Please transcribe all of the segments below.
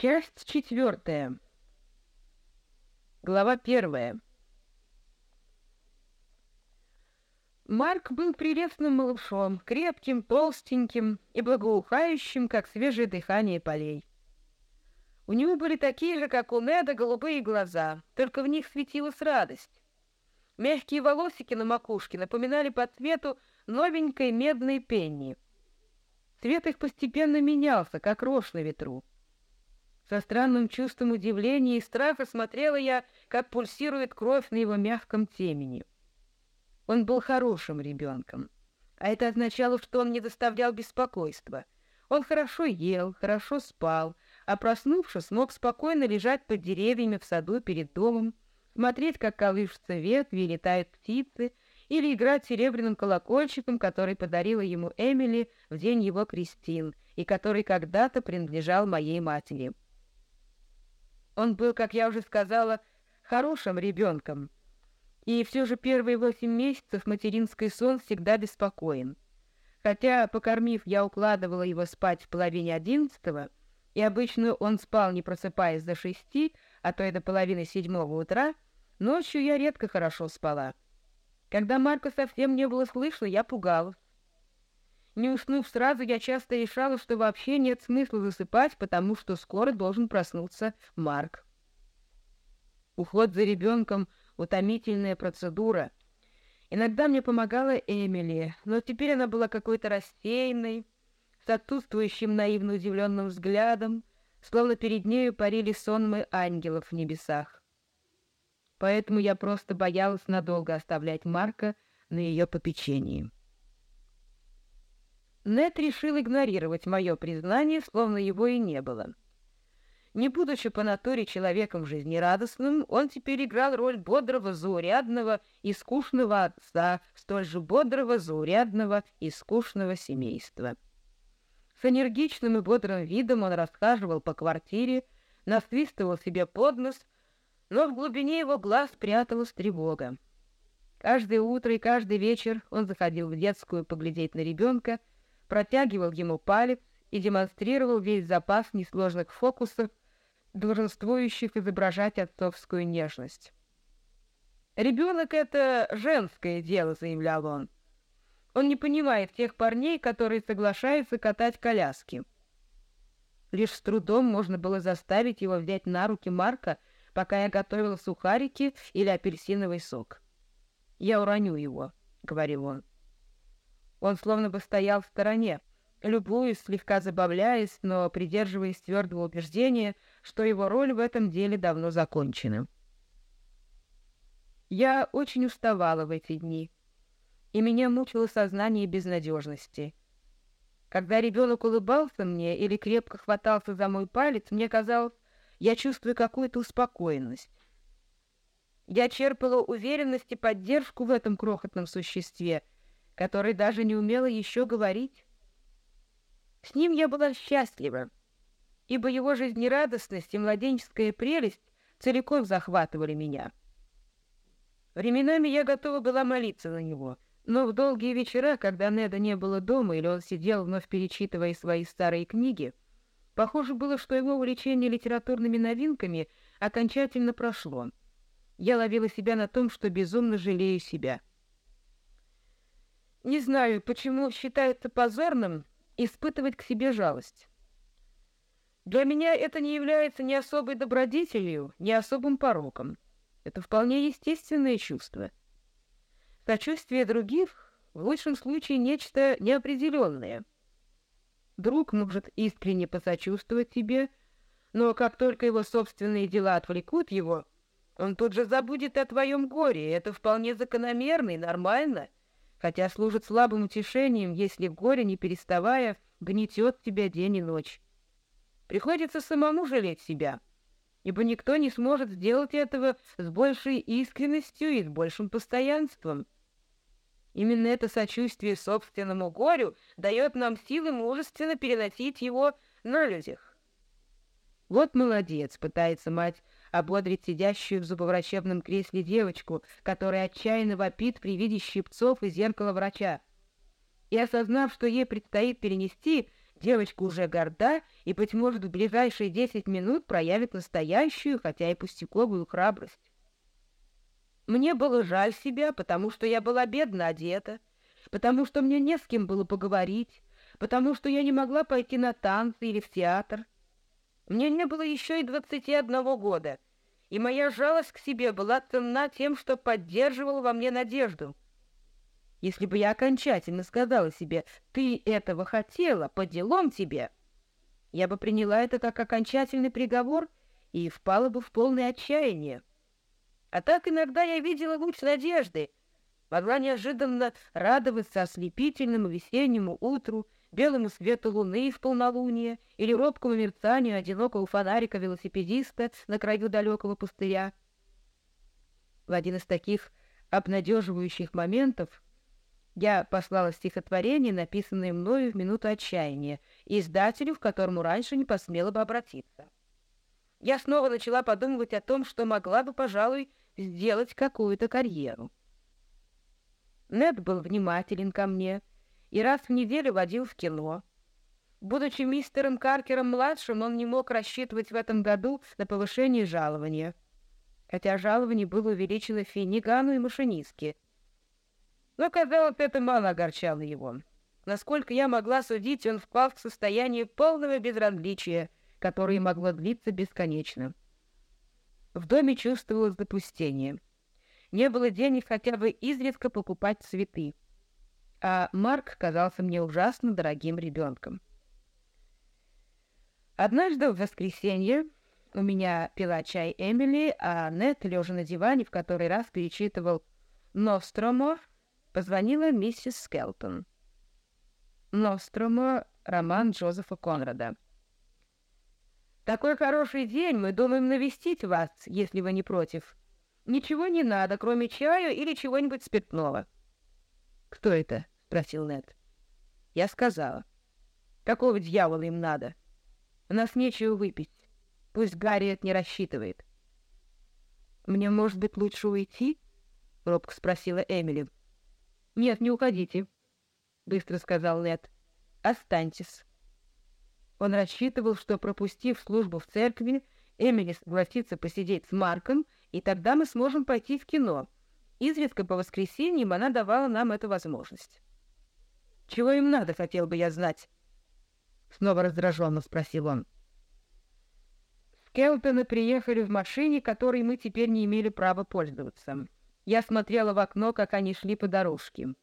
Часть четвертая. Глава первая. Марк был прелестным малышом, крепким, толстеньким и благоухающим, как свежее дыхание полей. У него были такие же, как у Неда, голубые глаза, только в них светилась радость. Мягкие волосики на макушке напоминали по цвету новенькой медной пенни. Цвет их постепенно менялся, как рожь на ветру. Со странным чувством удивления и страха смотрела я, как пульсирует кровь на его мягком темени. Он был хорошим ребенком, а это означало, что он не доставлял беспокойства. Он хорошо ел, хорошо спал, а проснувшись, мог спокойно лежать под деревьями в саду перед домом, смотреть, как колышутся ветви и летают птицы, или играть серебряным колокольчиком, который подарила ему Эмили в день его крестин и который когда-то принадлежал моей матери. Он был, как я уже сказала, хорошим ребенком, и все же первые восемь месяцев материнский сон всегда беспокоен. Хотя, покормив, я укладывала его спать в половине одиннадцатого, и обычно он спал, не просыпаясь до шести, а то и до половины седьмого утра, ночью я редко хорошо спала. Когда Марка совсем не было слышно, я пугалась. Не уснув сразу, я часто решала, что вообще нет смысла засыпать, потому что скоро должен проснуться Марк. Уход за ребенком — утомительная процедура. Иногда мне помогала Эмили, но теперь она была какой-то рассеянной, с отсутствующим наивно удивленным взглядом, словно перед нею парили сонмы ангелов в небесах. Поэтому я просто боялась надолго оставлять Марка на ее попечении. Нет решил игнорировать мое признание, словно его и не было. Не будучи по натуре человеком жизнерадостным, он теперь играл роль бодрого, заурядного и скучного отца, столь же бодрого, заурядного и скучного семейства. С энергичным и бодрым видом он расхаживал по квартире, насвистывал себе под нос, но в глубине его глаз пряталась тревога. Каждое утро и каждый вечер он заходил в детскую поглядеть на ребенка — протягивал ему палец и демонстрировал весь запас несложных фокусов, долженствующих изображать отцовскую нежность. «Ребенок — это женское дело», — заявлял он. «Он не понимает тех парней, которые соглашаются катать коляски». Лишь с трудом можно было заставить его взять на руки Марка, пока я готовила сухарики или апельсиновый сок. «Я уроню его», — говорил он. Он словно бы стоял в стороне, любуясь, слегка забавляясь, но придерживаясь твердого убеждения, что его роль в этом деле давно закончена. Я очень уставала в эти дни, и меня мучило сознание безнадежности. Когда ребенок улыбался мне или крепко хватался за мой палец, мне казалось, я чувствую какую-то успокоенность. Я черпала уверенность и поддержку в этом крохотном существе — который даже не умела еще говорить. С ним я была счастлива, ибо его жизнерадостность и младенческая прелесть целиком захватывали меня. Временами я готова была молиться на него, но в долгие вечера, когда Неда не было дома или он сидел, вновь перечитывая свои старые книги, похоже было, что его увлечение литературными новинками окончательно прошло. Я ловила себя на том, что безумно жалею себя — не знаю, почему считается позорным испытывать к себе жалость. Для меня это не является ни особой добродетелью, ни особым пороком. Это вполне естественное чувство. Сочувствие других в лучшем случае нечто неопределенное. Друг может искренне посочувствовать тебе, но как только его собственные дела отвлекут его, он тут же забудет о твоем горе, это вполне закономерно и нормально — хотя служит слабым утешением, если горе, не переставая, гнетет тебя день и ночь. Приходится самому жалеть себя, ибо никто не сможет сделать этого с большей искренностью и с большим постоянством. Именно это сочувствие собственному горю дает нам силы мужественно переносить его на людях. Вот молодец, пытается мать ободрить сидящую в зубоврачебном кресле девочку, которая отчаянно вопит при виде щипцов и зеркала врача. И осознав, что ей предстоит перенести, Девочка уже горда и, быть может, в ближайшие десять минут проявит настоящую, хотя и пустяковую храбрость. Мне было жаль себя, потому что я была бедно одета, потому что мне не с кем было поговорить, потому что я не могла пойти на танцы или в театр. Мне не было еще и двадцати одного года, и моя жалость к себе была ценна тем, что поддерживала во мне надежду. Если бы я окончательно сказала себе «ты этого хотела, по делам тебе», я бы приняла это как окончательный приговор и впала бы в полное отчаяние. А так иногда я видела луч надежды, могла неожиданно радоваться ослепительному весеннему утру, белому свету луны в полнолуние или робкому мерцанию одинокого фонарика велосипедиста на краю далекого пустыря. В один из таких обнадеживающих моментов я послала стихотворение, написанное мною в минуту отчаяния, издателю, к которому раньше не посмела бы обратиться. Я снова начала подумывать о том, что могла бы, пожалуй, сделать какую-то карьеру. Нед был внимателен ко мне и раз в неделю водил в кино. Будучи мистером Каркером-младшим, он не мог рассчитывать в этом году на повышение жалования, хотя жалование было увеличено Финнигану и машинистке — но, казалось, это мало огорчало его. Насколько я могла судить, он впал в состояние полного безразличия, которое могло длиться бесконечно. В доме чувствовалось запустение. Не было денег хотя бы изредка покупать цветы. А Марк казался мне ужасно дорогим ребенком. Однажды в воскресенье у меня пила чай Эмили, а Нет, лежа на диване, в который раз перечитывал «Ностромо», позвонила миссис Скелтон. Ностромо — роман Джозефа Конрада. «Такой хороший день, мы думаем навестить вас, если вы не против. Ничего не надо, кроме чаю или чего-нибудь спиртного». «Кто это?» — спросил Нед. Я сказала. «Какого дьявола им надо? У нас нечего выпить. Пусть Гарриет не рассчитывает». «Мне, может быть, лучше уйти?» — робко спросила Эмили. «Нет, не уходите», — быстро сказал Нед. «Останьтесь». Он рассчитывал, что, пропустив службу в церкви, Эмили согласится посидеть с Марком, и тогда мы сможем пойти в кино. Изредка по воскресеньям она давала нам эту возможность. «Чего им надо, хотел бы я знать?» Снова раздраженно спросил он. Скелтоны приехали в машине, которой мы теперь не имели права пользоваться. Я смотрела в окно, как они шли по дорожке.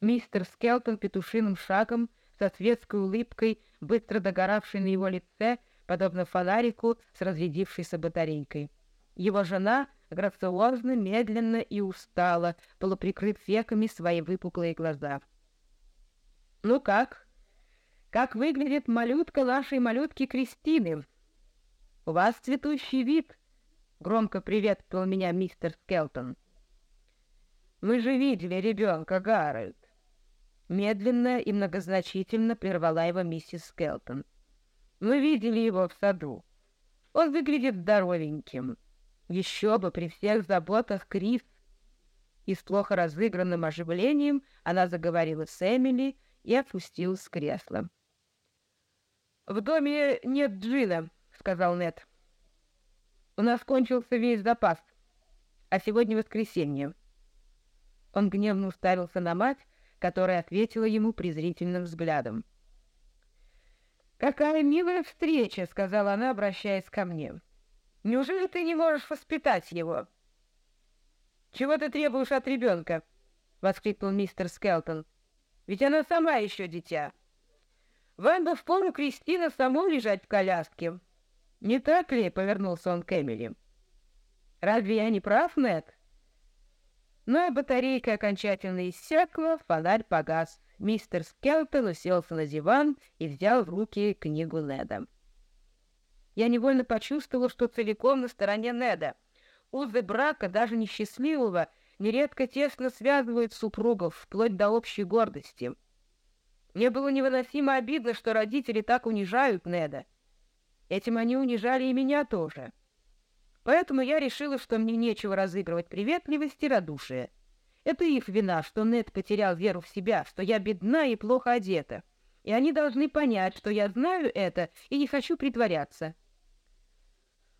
Мистер Скелтон петушиным шагом, со светской улыбкой, быстро догоравшей на его лице, подобно фонарику с разрядившейся батарейкой. Его жена грациозно, медленно и устала, полуприкрыв веками свои выпуклые глаза. «Ну как? Как выглядит малютка нашей малютки Кристины? У вас цветущий вид!» — громко приветствовал меня мистер Скелтон. Мы же видели ребенка, Гарольд. Медленно и многозначительно прервала его миссис Скелтон. Мы видели его в саду. Он выглядит здоровеньким. Еще бы при всех заботах Крис. И с плохо разыгранным оживлением она заговорила с Эмили и опустилась с кресла. «В доме нет джина», — сказал Нед. «У нас кончился весь запас, а сегодня воскресенье. Он гневно уставился на мать, которая ответила ему презрительным взглядом. «Какая милая встреча!» — сказала она, обращаясь ко мне. «Неужели ты не можешь воспитать его?» «Чего ты требуешь от ребенка?» — воскликнул мистер Скелтон. «Ведь она сама еще дитя. Вам бы впору Кристина самой лежать в коляске. Не так ли?» — повернулся он к Эмили. «Разве я не прав, Нед?» Но и батарейка окончательно иссякла, фонарь погас. Мистер Скелтон уселся на диван и взял в руки книгу Неда. Я невольно почувствовала, что целиком на стороне Неда. Узы брака, даже несчастливого, нередко тесно связывают супругов, вплоть до общей гордости. Мне было невыносимо обидно, что родители так унижают Неда. Этим они унижали и меня тоже. Поэтому я решила, что мне нечего разыгрывать приветливость и радушие. Это их вина, что Нед потерял веру в себя, что я бедна и плохо одета. и они должны понять, что я знаю это и не хочу притворяться.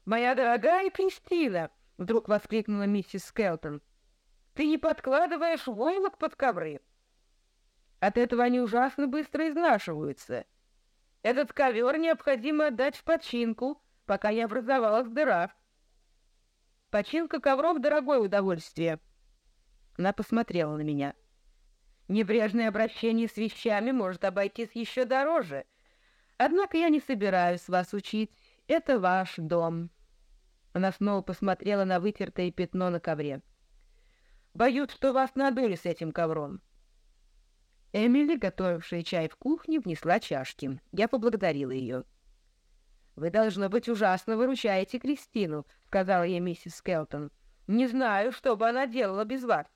«Моя дорогая Кристина!» — вдруг воскликнула миссис Скелтон. «Ты не подкладываешь войлок под ковры!» От этого они ужасно быстро изнашиваются. Этот ковер необходимо отдать в починку, пока не образовалась дыра. Починка ковров — дорогое удовольствие. Она посмотрела на меня. Небрежное обращение с вещами может обойтись еще дороже. Однако я не собираюсь вас учить. Это ваш дом. Она снова посмотрела на вытертое пятно на ковре. Боюсь, что вас надули с этим ковром. Эмили, готовившая чай в кухне, внесла чашки. Я поблагодарила ее. «Вы, должно быть, ужасно выручаете Кристину», — сказала ей миссис Скелтон. «Не знаю, что бы она делала без вас».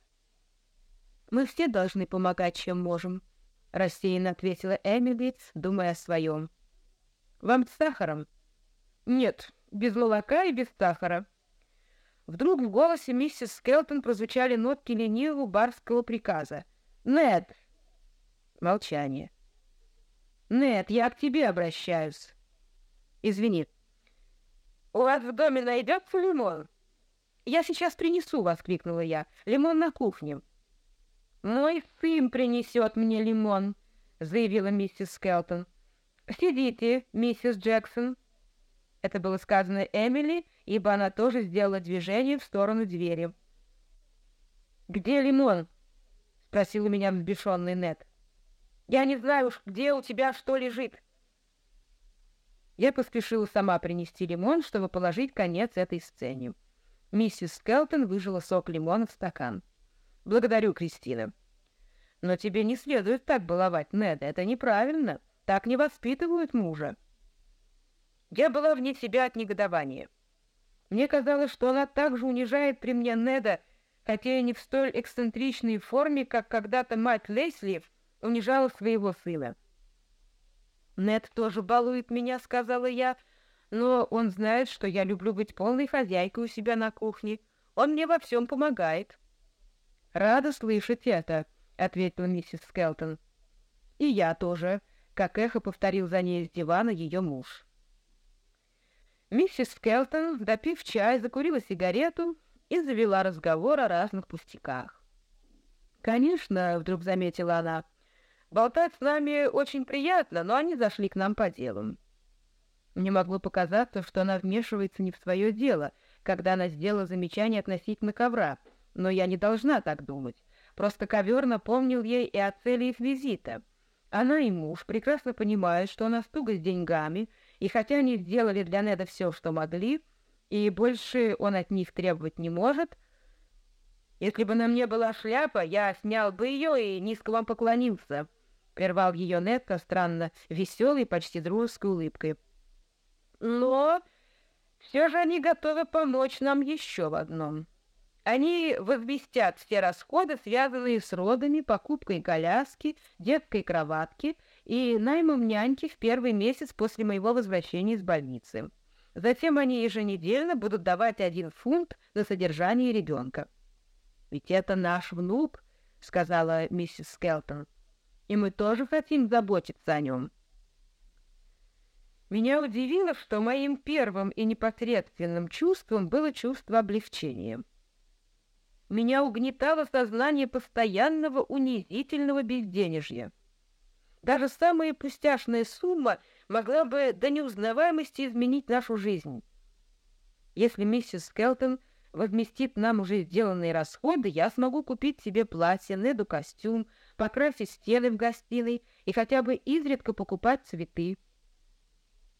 «Мы все должны помогать, чем можем», — рассеянно ответила Эмили, думая о своем. «Вам с сахаром?» «Нет, без молока и без сахара». Вдруг в голосе миссис Скелтон прозвучали нотки ленивого барского приказа. «Нед, Молчание. «Нет, я к тебе обращаюсь». «Извини». «У вас в доме найдется лимон?» «Я сейчас принесу», — воскликнула я. «Лимон на кухне». «Мой сын принесет мне лимон», — заявила миссис Скелтон. «Сидите, миссис Джексон». Это было сказано Эмили, ибо она тоже сделала движение в сторону двери. «Где лимон?» — спросил у меня взбешенный Нед. Я не знаю, где у тебя что лежит. Я поспешила сама принести лимон, чтобы положить конец этой сцене. Миссис Скелтон выжила сок лимона в стакан. «Благодарю, Кристина». «Но тебе не следует так баловать Неда, это неправильно. Так не воспитывают мужа». Я была вне себя от негодования. Мне казалось, что она также унижает при мне Неда, хотя и не в столь эксцентричной форме, как когда-то мать Лесли унижала своего сына. «Нед тоже балует меня», — сказала я, «но он знает, что я люблю быть полной хозяйкой у себя на кухне. Он мне во всем помогает». «Рада слышать это», — ответила миссис Скелтон. «И я тоже», — как эхо повторил за ней с дивана ее муж. Миссис Скелтон, допив чай, закурила сигарету и завела разговор о разных пустяках. «Конечно», — вдруг заметила она, Болтать с нами очень приятно, но они зашли к нам по делам. Мне могло показаться, что она вмешивается не в свое дело, когда она сделала замечание относительно ковра, но я не должна так думать. Просто ковер напомнил ей и о цели их визита. Она и муж прекрасно понимают, что она стуга с деньгами, и хотя они сделали для Неда все, что могли, и больше он от них требовать не может, если бы на мне была шляпа, я снял бы ее и низко вам поклонился». — прервал ее Нетка странно веселой, почти дружеской улыбкой. «Но все же они готовы помочь нам еще в одном. Они возместят все расходы, связанные с родами, покупкой коляски, детской кроватки и наймом няньки в первый месяц после моего возвращения из больницы. Затем они еженедельно будут давать один фунт на содержание ребенка. «Ведь это наш внук», — сказала миссис Скелтон и мы тоже хотим заботиться о нем. Меня удивило, что моим первым и непосредственным чувством было чувство облегчения. Меня угнетало сознание постоянного унизительного безденежья. Даже самая пустяшная сумма могла бы до неузнаваемости изменить нашу жизнь. Если миссис Скелтон возместит нам уже сделанные расходы, я смогу купить себе платье, Неду костюм, покрасить стены в гостиной и хотя бы изредка покупать цветы.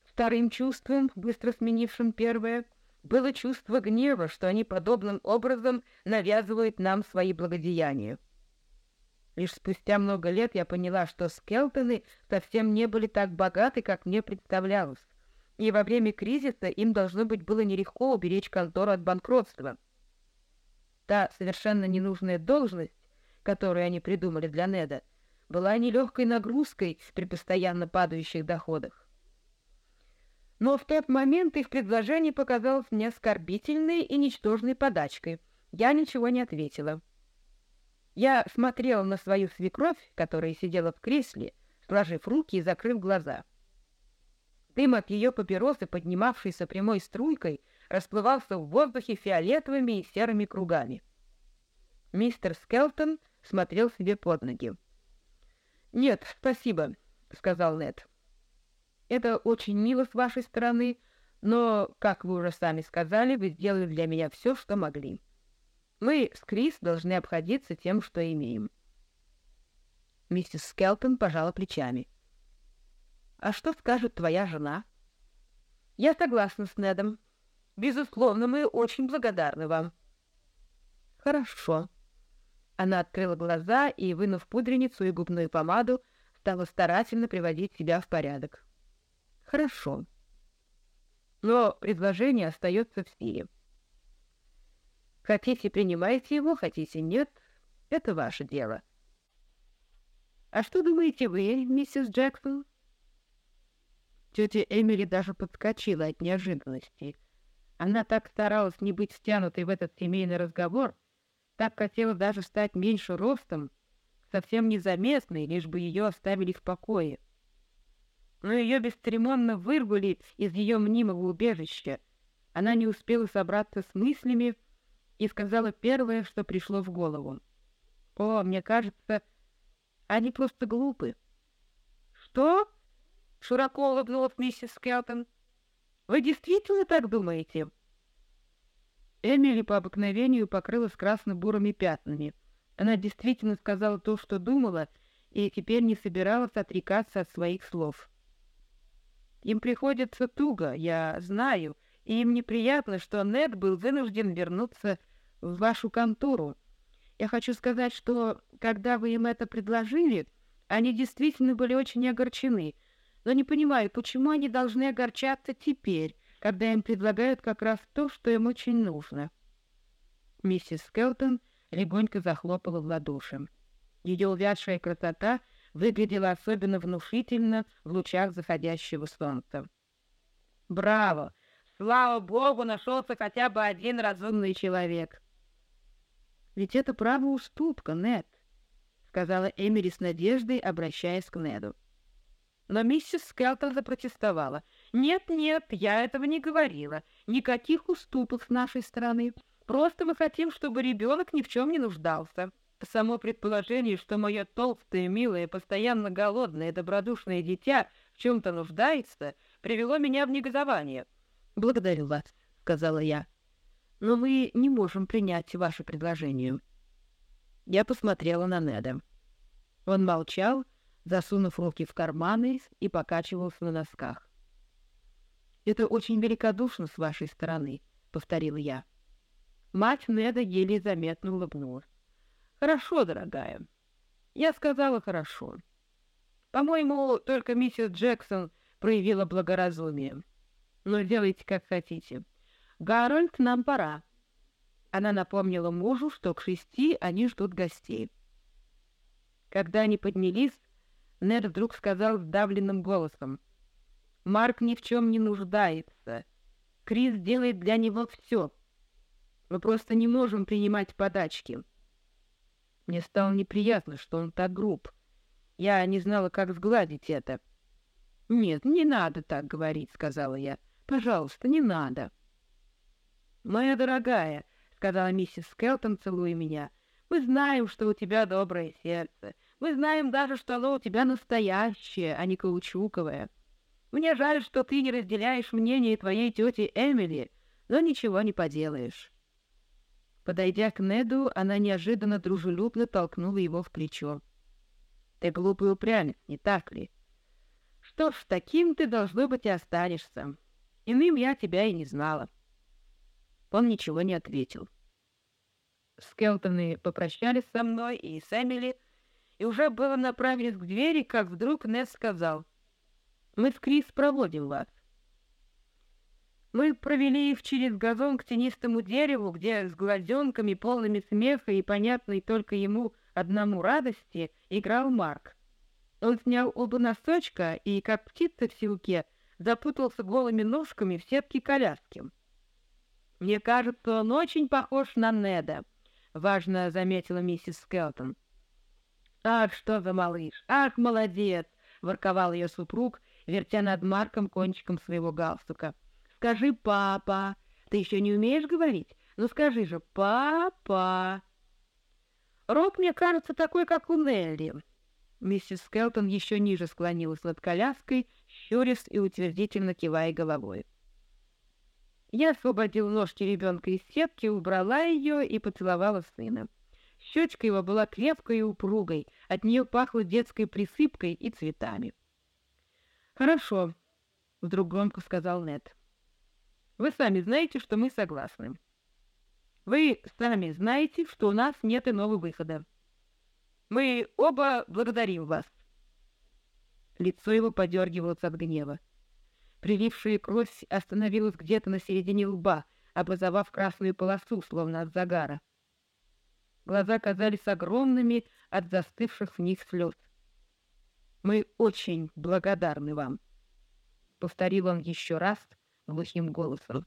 Вторым чувством, быстро сменившим первое, было чувство гнева, что они подобным образом навязывают нам свои благодеяния. Лишь спустя много лет я поняла, что Скелтоны совсем не были так богаты, как мне представлялось, и во время кризиса им должно быть было нелегко уберечь контору от банкротства. Та совершенно ненужная должность, которую они придумали для Неда, была нелегкой нагрузкой при постоянно падающих доходах. Но в тот момент их предложение показалось мне оскорбительной и ничтожной подачкой. Я ничего не ответила. Я смотрела на свою свекровь, которая сидела в кресле, сложив руки и закрыв глаза. Дым от ее папиросы, поднимавшийся прямой струйкой, расплывался в воздухе фиолетовыми и серыми кругами. Мистер Скелтон смотрел себе под ноги. «Нет, спасибо», — сказал Нед. «Это очень мило с вашей стороны, но, как вы уже сами сказали, вы сделали для меня все, что могли. Мы с Крис должны обходиться тем, что имеем». Миссис Скелтон пожала плечами. «А что скажет твоя жена?» «Я согласна с Недом. Безусловно, мы очень благодарны вам». «Хорошо». Она открыла глаза и, вынув пудреницу и губную помаду, стала старательно приводить себя в порядок. «Хорошо». Но предложение остается в силе. Хотите, принимайте его, хотите, нет. Это ваше дело. А что думаете вы, миссис Джексон? Тетя Эмили даже подскочила от неожиданности. Она так старалась не быть стянутой в этот семейный разговор, так хотела даже стать меньше ростом, совсем незаметной, лишь бы ее оставили в покое. Но ее бесцеремонно вырвали из ее мнимого убежища. Она не успела собраться с мыслями и сказала первое, что пришло в голову. «О, мне кажется, они просто глупы». «Что?» — широко улыбнулась миссис Скелтон. «Вы действительно так думаете?» Эмили по обыкновению покрылась красно-бурыми пятнами. Она действительно сказала то, что думала, и теперь не собиралась отрекаться от своих слов. «Им приходится туго, я знаю, и им неприятно, что Нед был вынужден вернуться в вашу контору. Я хочу сказать, что, когда вы им это предложили, они действительно были очень огорчены, но не понимаю, почему они должны огорчаться теперь, когда им предлагают как раз то, что им очень нужно. Миссис Скелтон легонько захлопала в ладоши. Ее увядшая красота выглядела особенно внушительно в лучах заходящего солнца. «Браво! Слава богу, нашелся хотя бы один разумный человек!» «Ведь это право уступка, Нед», — сказала Эмили с надеждой, обращаясь к Неду. Но миссис Скелтон запротестовала. «Нет-нет, я этого не говорила. Никаких уступок с нашей стороны. Просто мы хотим, чтобы ребенок ни в чем не нуждался». Само предположение, что мое толстое, милое, постоянно голодное, добродушное дитя в чем-то нуждается, привело меня в негодование. «Благодарю вас», — сказала я. «Но мы не можем принять ваше предложение». Я посмотрела на Неда. Он молчал, засунув руки в карманы и покачивался на носках. «Это очень великодушно с вашей стороны», — повторила я. Мать Неда еле заметно улыбнулась. «Хорошо, дорогая. Я сказала хорошо. По-моему, только миссис Джексон проявила благоразумие. Но делайте, как хотите. Гарольд, нам пора». Она напомнила мужу, что к шести они ждут гостей. Когда они поднялись, Нед вдруг сказал сдавленным голосом. «Марк ни в чем не нуждается. Крис делает для него все. Мы просто не можем принимать подачки». Мне стало неприятно, что он так груб. Я не знала, как сгладить это. «Нет, не надо так говорить», — сказала я. «Пожалуйста, не надо». «Моя дорогая», — сказала миссис Скелтон, целуя меня, — «мы знаем, что у тебя доброе сердце. Мы знаем даже, что оно у тебя настоящее, а не каучуковое. Мне жаль, что ты не разделяешь мнение твоей тети Эмили, но ничего не поделаешь». Подойдя к Неду, она неожиданно дружелюбно толкнула его в плечо. «Ты глупый упрямец, не так ли? Что ж, таким ты, должно быть, и останешься. Иным я тебя и не знала». Он ничего не ответил. Скелтоны попрощались со мной и с Эмили, и уже было направились к двери, как вдруг Несс сказал, «Мы с Крис проводим вас». Мы провели их через газон к тенистому дереву, где с глазенками, полными смеха и понятной только ему одному радости, играл Марк. Он снял оба носочка и, как птица в силке, запутался голыми ножками в сетке коляски. «Мне кажется, он очень похож на Неда», — важно заметила миссис Скелтон. «Ах, что за малыш! Ах, молодец!» — ворковал ее супруг, вертя над Марком кончиком своего галстука. «Скажи, папа! Ты еще не умеешь говорить? Ну скажи же, папа!» «Роб, мне кажется, такой, как у Нелли». Миссис Скелтон еще ниже склонилась над коляской, щурясь и утвердительно кивая головой. Я освободил ножки ребенка из сетки, убрала ее и поцеловала сына. Щечка его была крепкой и упругой, от нее пахло детской присыпкой и цветами. «Хорошо», — вдруг громко сказал Нед. «Вы сами знаете, что мы согласны. Вы сами знаете, что у нас нет иного выхода. Мы оба благодарим вас». Лицо его подергивалось от гнева. Прилившая кровь остановилась где-то на середине лба, образовав красную полосу, словно от загара. Глаза казались огромными от застывших в них слез. «Мы очень благодарны вам», — повторил он еще раз глухим голосом.